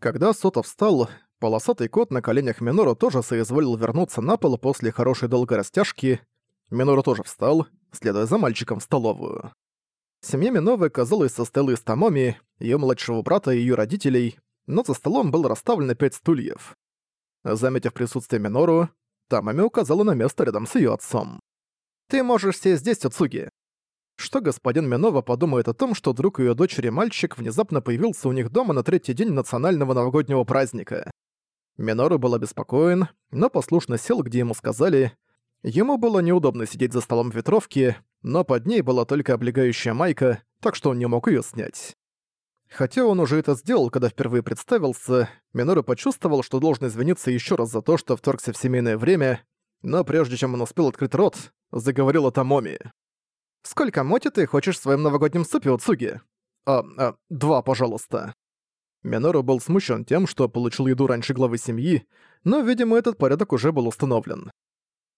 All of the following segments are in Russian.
Когда Сото встал, полосатый кот на коленях Минору тоже соизволил вернуться на пол после хорошей долгой растяжки. Минору тоже встал, следуя за мальчиком в столовую. Семья Миновы, казалось, состояла из Томоми, её младшего брата и её родителей, но за столом было расставлено пять стульев. Заметив присутствие Минору, Тамами указала на место рядом с её отцом. «Ты можешь сесть здесь, Уцуги». Что господин Минова подумает о том, что друг её дочери мальчик внезапно появился у них дома на третий день национального новогоднего праздника. Минору был обеспокоен, но послушно сел, где ему сказали. Ему было неудобно сидеть за столом в ветровке, но под ней была только облегающая майка, так что он не мог её снять. Хотя он уже это сделал, когда впервые представился, Минору почувствовал, что должен извиниться ещё раз за то, что вторгся в семейное время, но прежде чем он успел открыть рот, заговорила Томоми. «Сколько моти ты хочешь в своем новогоднем супе, Уцуги?» «А, а, два, пожалуйста». Минору был смущен тем, что получил еду раньше главы семьи, но, видимо, этот порядок уже был установлен.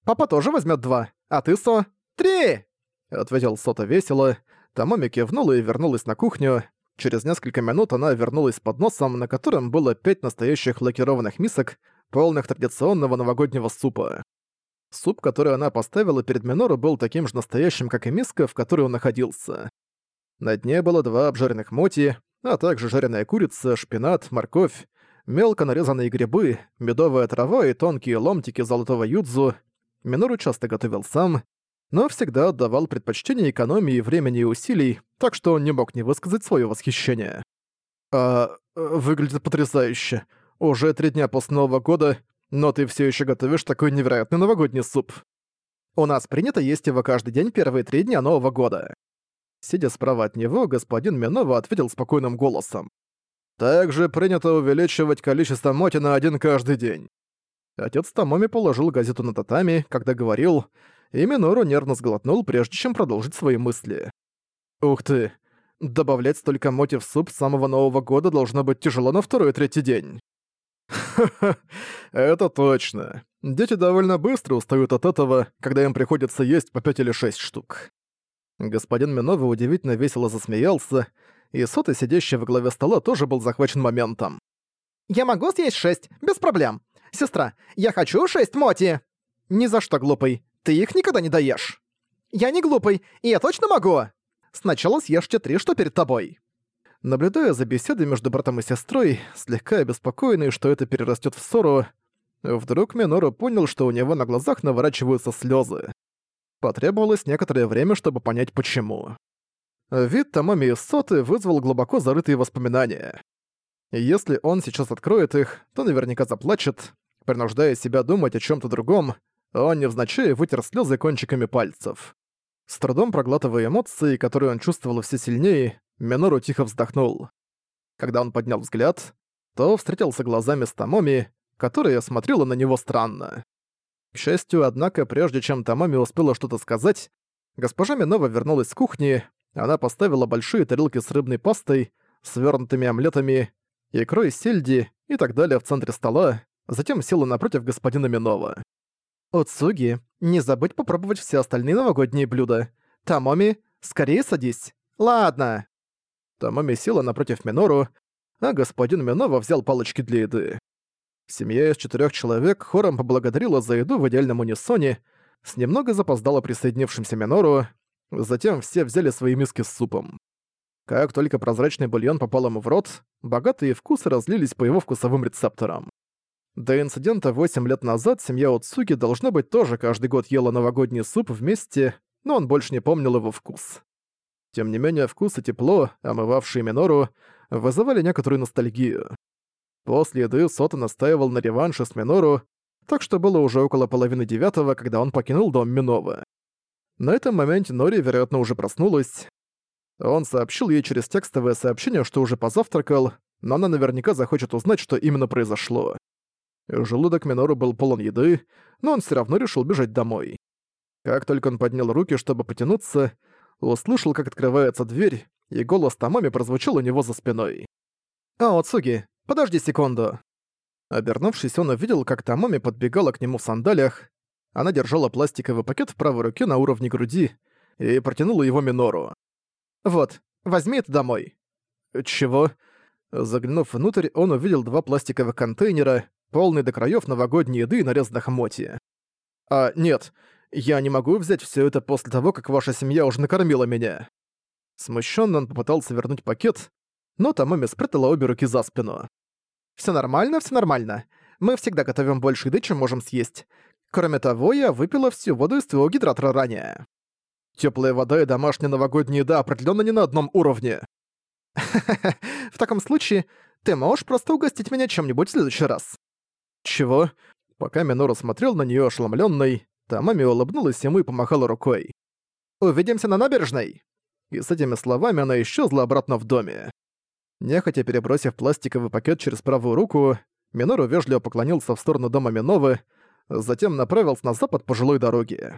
«Папа тоже возьмет два, а ты, Со?» «Три!» — ответил Сота весело. Томоми кивнула и вернулась на кухню. Через несколько минут она вернулась с подносом, на котором было пять настоящих лакированных мисок, полных традиционного новогоднего супа. Суп, который она поставила перед Минору, был таким же настоящим, как и миска, в которой он находился. На дне было два обжаренных моти, а также жареная курица, шпинат, морковь, мелко нарезанные грибы, медовая трава и тонкие ломтики золотого юдзу. Минору часто готовил сам, но всегда отдавал предпочтение экономии времени и усилий, так что он не мог не высказать свое восхищение. «А... выглядит потрясающе. Уже три дня после Нового года, но ты все еще готовишь такой невероятный новогодний суп. У нас принято есть его каждый день первые три дня Нового года». Сидя справа от него, господин Минова ответил спокойным голосом. «Также принято увеличивать количество моти на один каждый день». Отец Томоми положил газету на татами, когда говорил, и Минору нервно сглотнул, прежде чем продолжить свои мысли. «Ух ты! Добавлять столько моти в суп с самого Нового года должно быть тяжело на второй и третий день». «Ха-ха, это точно. Дети довольно быстро устают от этого, когда им приходится есть по пять или шесть штук». Господин Минова удивительно весело засмеялся, и Сота, сидящий во главе стола, тоже был захвачен моментом. «Я могу съесть шесть, без проблем. Сестра, я хочу шесть моти!» «Ни за что, глупый. Ты их никогда не доешь. Я не глупый, и я точно могу. Сначала съешьте три, что перед тобой. Наблюдая за беседой между братом и сестрой, слегка обеспокоенный, что это перерастет в ссору, вдруг Минору понял, что у него на глазах наворачиваются слезы. Потребовалось некоторое время, чтобы понять почему. Вид Тамоми и Соты вызвал глубоко зарытые воспоминания. Если он сейчас откроет их, то наверняка заплачет, принуждая себя думать о чем то другом, он невзначай вытер слезы кончиками пальцев. С трудом проглатывая эмоции, которые он чувствовал все сильнее, Минору тихо вздохнул. Когда он поднял взгляд, то встретился глазами с Томоми, которая смотрела на него странно. К счастью, однако, прежде чем Томоми успела что-то сказать, госпожа Минова вернулась с кухни, она поставила большие тарелки с рыбной пастой, свернутыми омлетами, икрой сельди и так далее в центре стола, затем села напротив господина Минова. «Оцуги, не забудь попробовать все остальные новогодние блюда. Тамоми, скорее садись. Ладно». Тамоми села напротив Минору, а господин Минова взял палочки для еды. Семья из четырех человек хором поблагодарила за еду в идеальном унисоне, с немного запоздало присоединившимся Минору, затем все взяли свои миски с супом. Как только прозрачный бульон попал ему в рот, богатые вкусы разлились по его вкусовым рецепторам. До инцидента 8 лет назад семья Оцуги должно быть тоже каждый год ела новогодний суп вместе, но он больше не помнил его вкус. Тем не менее, вкус и тепло, омывавшие Минору, вызывали некоторую ностальгию. После еды Сота настаивал на реванше с Минору, так что было уже около половины девятого, когда он покинул дом Минова. На этом моменте Нори, вероятно, уже проснулась. Он сообщил ей через текстовое сообщение, что уже позавтракал, но она наверняка захочет узнать, что именно произошло. Желудок Минору был полон еды, но он все равно решил бежать домой. Как только он поднял руки, чтобы потянуться, услышал, как открывается дверь, и голос Тамами прозвучал у него за спиной. «Ао, Цуги, подожди секунду!» Обернувшись, он увидел, как Тамами подбегала к нему в сандалиях. Она держала пластиковый пакет в правой руке на уровне груди и протянула его Минору. «Вот, возьми это домой». «Чего?» Заглянув внутрь, он увидел два пластиковых контейнера, полные до краев новогодней еды и нарезанных моти. «А, нет, я не могу взять все это после того, как ваша семья уже накормила меня». Смущенно он попытался вернуть пакет, но Тамами спрятала обе руки за спину. Все нормально, все нормально. Мы всегда готовим больше еды, чем можем съесть. Кроме того, я выпила всю воду из твоего гидратора ранее. Теплая вода и домашняя новогодняя еда определенно не на одном уровне. В таком случае, ты можешь просто угостить меня чем-нибудь в следующий раз. Чего? Пока Минору смотрел на нее ошеломленный, Тамами улыбнулась ему и помахала рукой. «Увидимся на набережной!» И с этими словами она исчезла обратно в доме. Нехотя перебросив пластиковый пакет через правую руку, Минору вежливо поклонился в сторону дома Миновы, затем направился на запад по жилой дороге.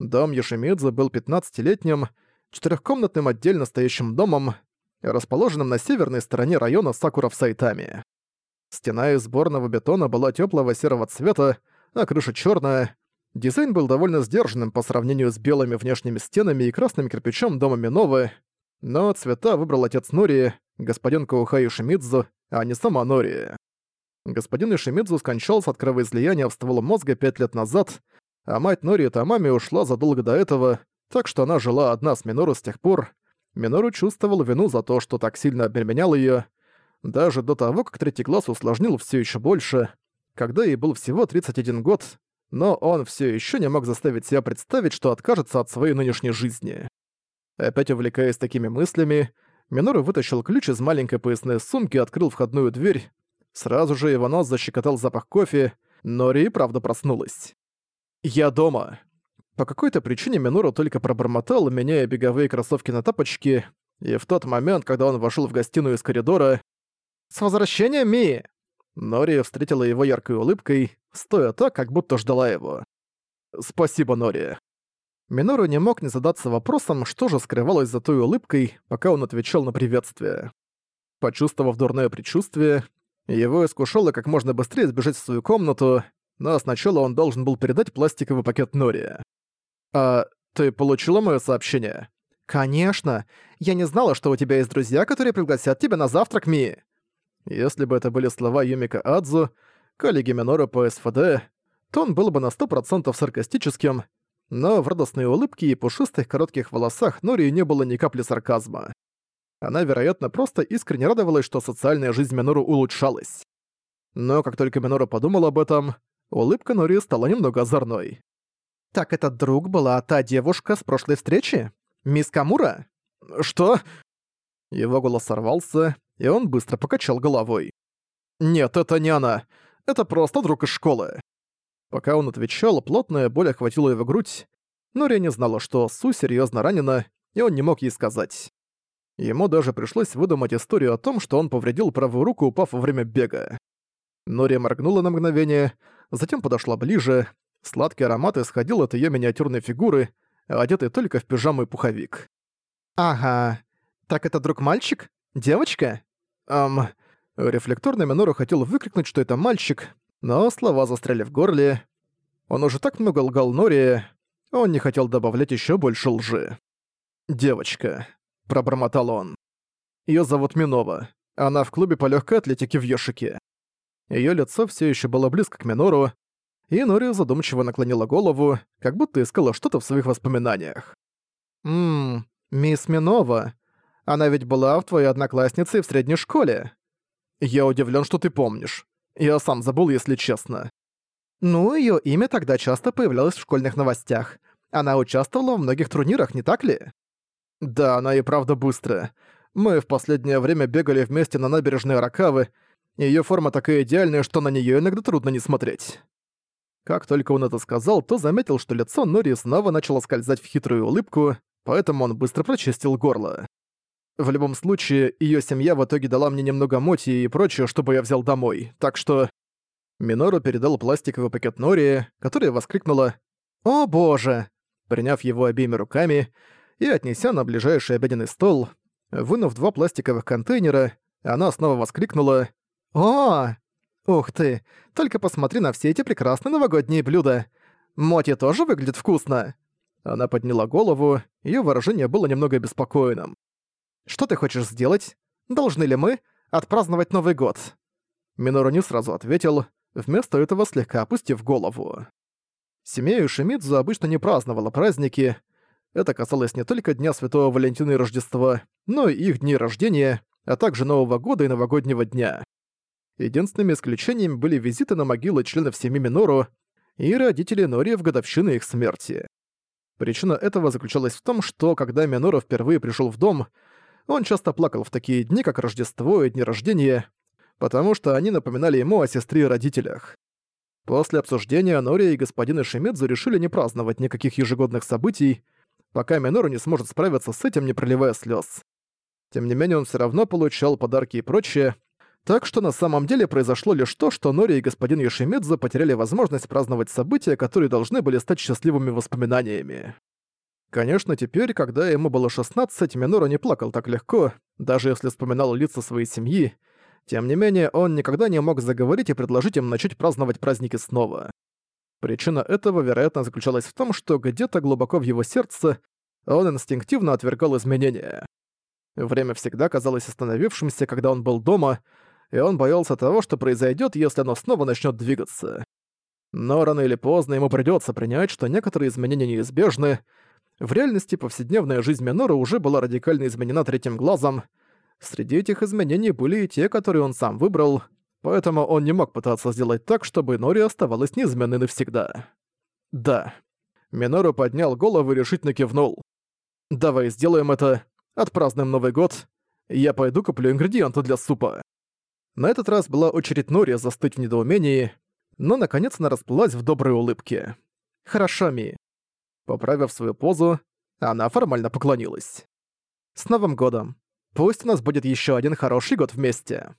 Дом Йошимидзе был 15-летним, четырехкомнатным отдельно стоящим домом, расположенным на северной стороне района Сакура в Сайтаме. Стена из сборного бетона была теплого серого цвета, а крыша черная. Дизайн был довольно сдержанным по сравнению с белыми внешними стенами и красным кирпичом дома Миновы, но цвета выбрал отец Нори, господин Каухай Шимидзу, а не сама Нори. Господин Ишимидзу скончался от кровоизлияния в ствол мозга пять лет назад, а мать Нори Тамами ушла задолго до этого, так что она жила одна с Минору с тех пор. Минору чувствовал вину за то, что так сильно обременял ее, даже до того, как третий класс усложнил все еще больше, когда ей был всего 31 год, но он все еще не мог заставить себя представить, что откажется от своей нынешней жизни. Опять увлекаясь такими мыслями, Минору вытащил ключ из маленькой поясной сумки и открыл входную дверь. Сразу же его нос защекотал запах кофе, но Ри правда проснулась. «Я дома». По какой-то причине Минору только пробормотал, меняя беговые кроссовки на тапочки, и в тот момент, когда он вошел в гостиную из коридора, «С возвращением, Ми!» Нори встретила его яркой улыбкой, стоя так, как будто ждала его. «Спасибо, Нори». Минору не мог не задаться вопросом, что же скрывалось за той улыбкой, пока он отвечал на приветствие. Почувствовав дурное предчувствие, его искушало как можно быстрее сбежать в свою комнату, но сначала он должен был передать пластиковый пакет Нори. «А ты получила моё сообщение?» «Конечно. Я не знала, что у тебя есть друзья, которые пригласят тебя на завтрак, Ми!» Если бы это были слова Юмика Адзу, коллеги Минора по СФД, то он был бы на сто процентов саркастическим, но в радостной улыбке и пушистых коротких волосах Нори не было ни капли сарказма. Она, вероятно, просто искренне радовалась, что социальная жизнь Минору улучшалась. Но как только Минора подумал об этом, улыбка Нори стала немного озорной. «Так этот друг была та девушка с прошлой встречи? Мисс Камура?» «Что?» Его голос сорвался, и он быстро покачал головой. «Нет, это не она. Это просто друг из школы». Пока он отвечал, плотная боль охватила его грудь, но не знала, что Су серьезно ранена, и он не мог ей сказать. Ему даже пришлось выдумать историю о том, что он повредил правую руку, упав во время бега. Нори моргнула на мгновение, затем подошла ближе. Сладкий аромат исходил от ее миниатюрной фигуры, одетой только в пижаму и пуховик. «Ага. Так это друг-мальчик? Девочка?» «Эм...» Рефлекторно Минору хотел выкрикнуть, что это мальчик, но слова застряли в горле. Он уже так много лгал Нори, он не хотел добавлять еще больше лжи. «Девочка», — пробормотал он. Ее зовут Минова. Она в клубе по легкой атлетике в Йошике. Ее лицо все еще было близко к Минору, и Нори задумчиво наклонила голову, как будто искала что-то в своих воспоминаниях. «Ммм, мисс Минова. Она ведь была в твоей однокласснице в средней школе. Я удивлен, что ты помнишь. Я сам забыл, если честно. Ну, ее имя тогда часто появлялось в школьных новостях. Она участвовала в многих турнирах, не так ли? Да, она и правда быстрая. Мы в последнее время бегали вместе на набережной Аракавы, Ее форма такая идеальная, что на нее иногда трудно не смотреть. Как только он это сказал, то заметил, что лицо Нори снова начало скользать в хитрую улыбку, поэтому он быстро прочистил горло. В любом случае, ее семья в итоге дала мне немного моти и прочее, чтобы я взял домой, так что... Минору передал пластиковый пакет Нори, которая воскликнула «О боже!», приняв его обеими руками и отнеся на ближайший обеденный стол, вынув два пластиковых контейнера, она снова воскликнула «О! Ух ты! Только посмотри на все эти прекрасные новогодние блюда! Моти тоже выглядит вкусно!» Она подняла голову, ее выражение было немного беспокойным. Что ты хочешь сделать? Должны ли мы? отпраздновать Новый год?» Минору не сразу ответил, вместо этого слегка опустив голову. Семья Юшимидзу обычно не праздновала праздники. Это касалось не только Дня Святого Валентина и Рождества, но и их дней рождения, а также Нового года и Новогоднего дня. Единственными исключениями были визиты на могилы членов семьи Минору и родителей Нори в годовщину их смерти. Причина этого заключалась в том, что когда Минору впервые пришел в дом, он часто плакал в такие дни, как Рождество и дни рождения, потому что они напоминали ему о сестре и родителях. После обсуждения Нори и господин Ишимедзу решили не праздновать никаких ежегодных событий, пока Минору не сможет справиться с этим, не проливая слез. Тем не менее, он все равно получал подарки и прочее, так что на самом деле произошло лишь то, что Нори и господин Йошимидзе потеряли возможность праздновать события, которые должны были стать счастливыми воспоминаниями. Конечно, теперь, когда ему было 16, Минору не плакал так легко, даже если вспоминал лица своей семьи. Тем не менее, он никогда не мог заговорить и предложить им начать праздновать праздники снова. Причина этого, вероятно, заключалась в том, что где-то глубоко в его сердце он инстинктивно отвергал изменения. Время всегда казалось остановившимся, когда он был дома, и он боялся того, что произойдет, если оно снова начнет двигаться. Но рано или поздно ему придется принять, что некоторые изменения неизбежны. В реальности повседневная жизнь Минора уже была радикально изменена третьим глазом. Среди этих изменений были и те, которые он сам выбрал, поэтому он не мог пытаться сделать так, чтобы Нори оставалась неизменной навсегда. Да. Минору поднял голову и решительно кивнул. «Давай сделаем это. Отпразднуем Новый год. Я пойду куплю ингредиенты для супа». На этот раз была очередь Нори застыть в недоумении, но наконец она расплылась в доброй улыбке. «Хорошо, Ми». Поправив свою позу, она формально поклонилась. «С Новым годом! Пусть у нас будет еще один хороший год вместе!»